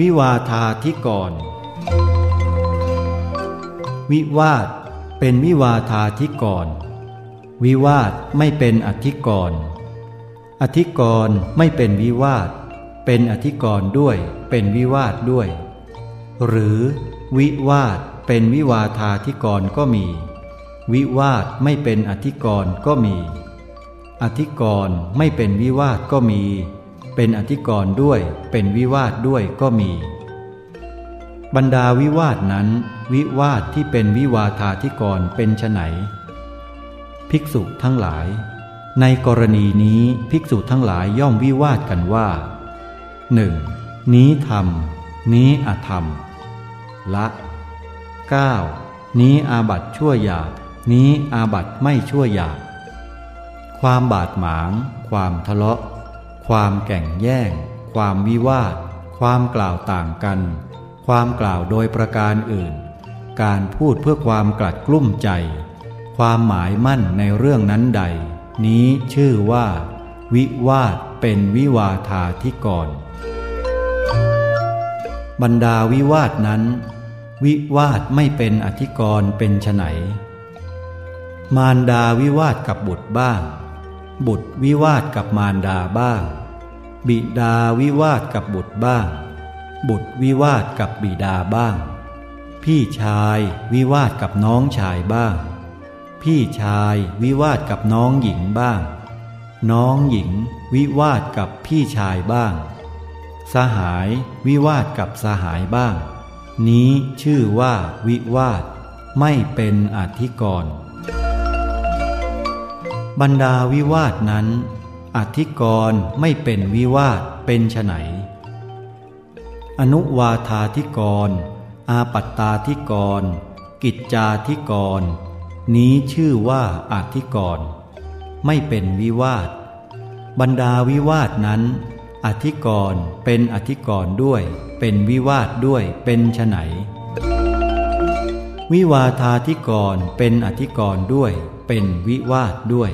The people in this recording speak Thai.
วิวาทาธิกร วิวาทเป็นวิวาทาธิกร วิวาทไม่เป็นอธิกร อธิกรไม่เป็นวิวาท เป็นอธิกรด้วย เป็นวิวาทด้วย หรือวิวาทเป็นวิวาทาธิกรก็มี วิวาทไม่เป็นอธิกรก็มี อธิกรไม่เป็นวิวาทก็มี เป็นอธิกรณ์ด้วยเป็นวิวาทด้วยก็มี บรรดาวิวาทนั้น วิวาทที่เป็นวิวาทาธิกรเป็นไฉนภิกษุทั้งหลาย ในกรณีนี้ภิกษุทั้งหลายย่อมวิวาทกันว่าหนึ่งนี้ธรรม นี้อธรรม ละ 9. นี้อาบัตชั่วหยาบนี้อาบัตไม่ชั่วหยาบความบาดหมาง ความทะเลาะ ความแก่งแย่ง ความวิวาท ความกล่าวต่างกัน ความกล่าวโดยประการอื่น การพูดเพื่อความกลัดกลุ้มใจ ความหมายมั่นในเรื่องนั้นใด นี้ชื่อว่า วิวาทเป็นวิวาทาธิกร บรรดาวิวาทนั้น วิวาทไม่เป็นอธิกรณ์เป็นไฉนมารดาวิวาทกับบุตรบ้าง บุตรวิวาทกับมารดาบ้าง บิดาวิวาทกับบุตรบ้าง บุตรวิวาทกับบิดาบ้าง พี่ชายวิวาทกับน้องชายบ้าง พี่ชายวิวาทกับน้องหญิงบ้าง น้องหญิง วิวาทกับพี่ชายบ้าง สหายวิวาทกับสหายบ้าง นี้ชื่อว่าวิวาทไม่เป็นอธิกรณ์ บรรดาวิวาทนั้น อธิกรณ์ไม่เป็นวิวาทเป็นไฉนอนุวาธาธิกร อาปัตตาธิกร กิจจาธิกร นี้ชื่อว่าอธิกรณ์ไม่เป็นวิวาท บรรดาวิวาทนั้น อธิกรณ์เป็นอธิกรณ์ด้วย เป็นวิวาทด้วยเป็นไฉนวิวาทาธิกรเป็นอธิกรณ์ด้วย เป็นวิวาทด้วย